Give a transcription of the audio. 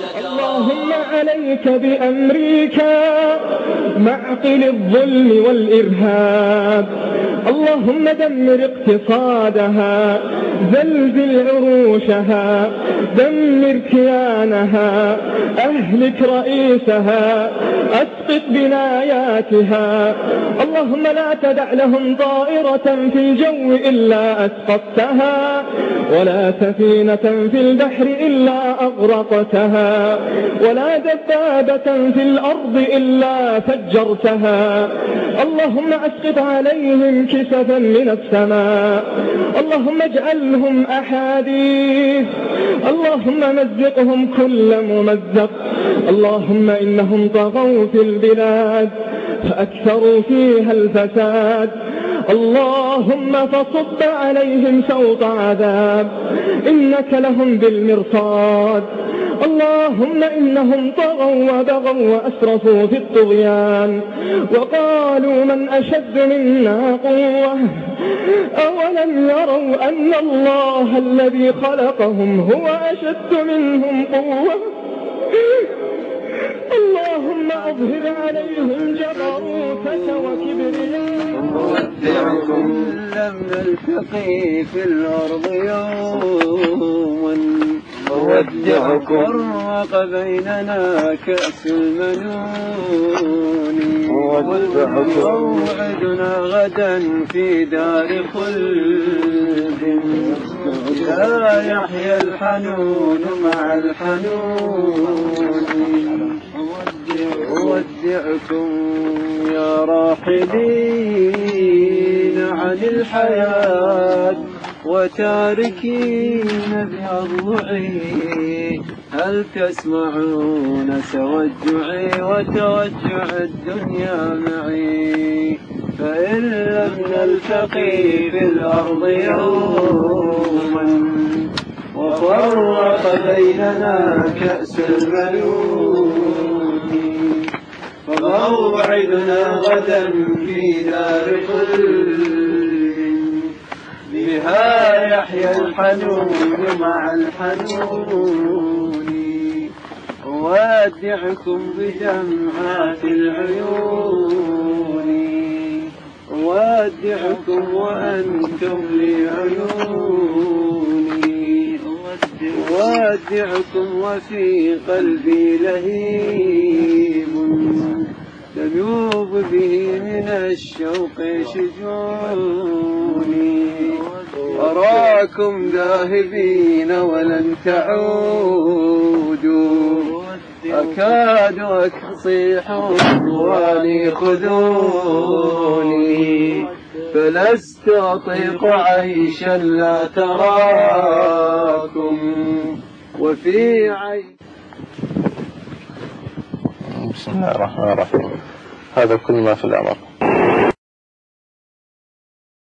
اللهم عليك بأمريكا معقل الظلم والإرهاب. اللهم دمر اقتصادها زلزل عروشها دمر كيانها أهلك رئيسها أسقط بناياتها. اللهم لا تدع لهم طائرة في الجو إلا أسقطتها. ولا سفينة في البحر إلا أغرقتها ولا دبابة في الأرض إلا فجرتها. اللهم أسقط عليهم كسفا من السماء اللهم اجعلهم أحاديث اللهم مزقهم كل ممزق اللهم إنهم طغوا في البلاد فأكثروا فيها الفساد. اللهم فصب عليهم سوط عذاب إنك لهم بالمرصاد. اللهم إنهم طغوا وبغوا وأسرفوا في الطغيان. وقالوا من أشد منا قوة؟ أولم يروا أن الله الذي خلقهم هو أشد منهم قوة؟ اللهم أظهر عليهم جبروتك وكبرياء. لم نلتقي في الأرض يوما. نودعكم. فرق بيننا كأس المنون. موعدنا غدا في دار خلد. لا يحيى الحنون مع الحنون. أودعكم يا راحلين. عن الحياة وتاركين بأضلعي. هل تسمعون توجعي وتوجع الدنيا معي؟ فإن لم نلتقي في الأرض يوما وفرق بيننا كأس الملون فموعدنا غدا في دار خلد. بها يحيى الحنون مع الحنون. أودعكم بدمعات العيون. أودعكم وأنتم لي عيوني أودعكم وفي قلبي لهيب. تذوب به من الشوق شجوني. أراكم ذاهبين ولن تعودوا. أكاد أصيح إخواني خذوني. فلست أطيق عيشا لا تراكم. وفي عين بسم الله الرحمن الرحيم. هذا كل ما في الأمر.